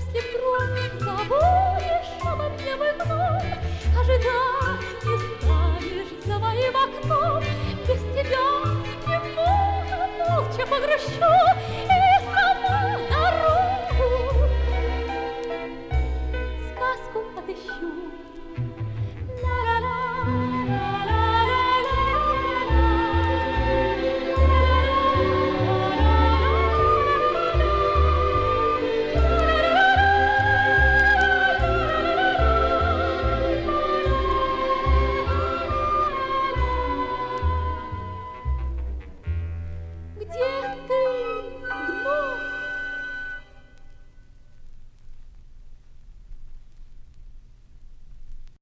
если вдруг забудешь обо мне в окно, ожидать не станешь за моим окном, без тебя не буду, молча погрущу.